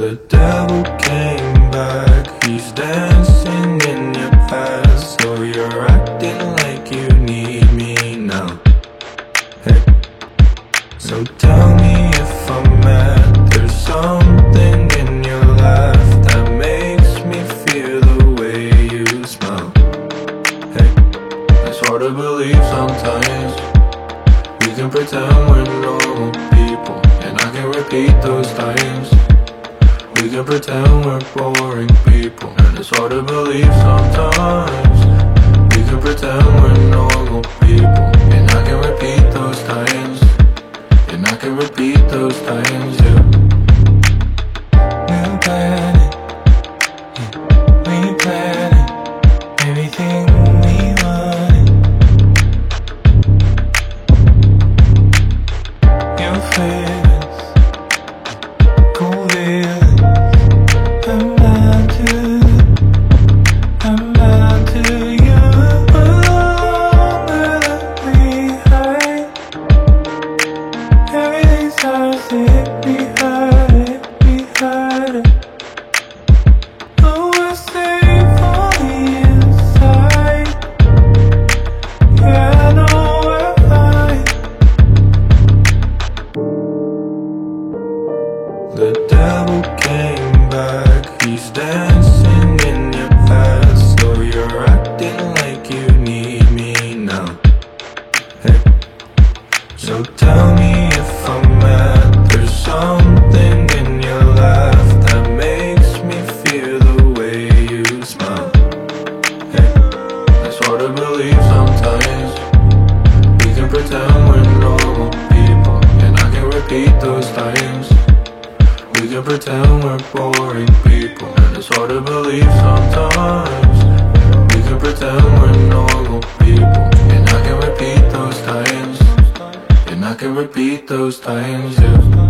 The devil came back, he's dancing in your past. So you're acting like you need me now. Hey. So tell me if I'm mad, there's something in your laugh that makes me feel the way you smell. Hey. It's hard to believe sometimes. We can pretend we're normal people, and I can repeat those times. We can pretend we're boring people, and it's hard to believe sometimes. We can pretend we're normal people, and I can repeat those times, and I can repeat those times, yeah. The devil came back, he's dancing in your past. So you're acting like you need me now. Hey. So tell me if I'm mad. There's something in your laugh that makes me feel the way you smile. Hey. It's hard to believe sometimes. Pretend we're boring people, and it's hard to believe sometimes. We can pretend we're normal people, and I can repeat those times. And I can repeat those times, yeah.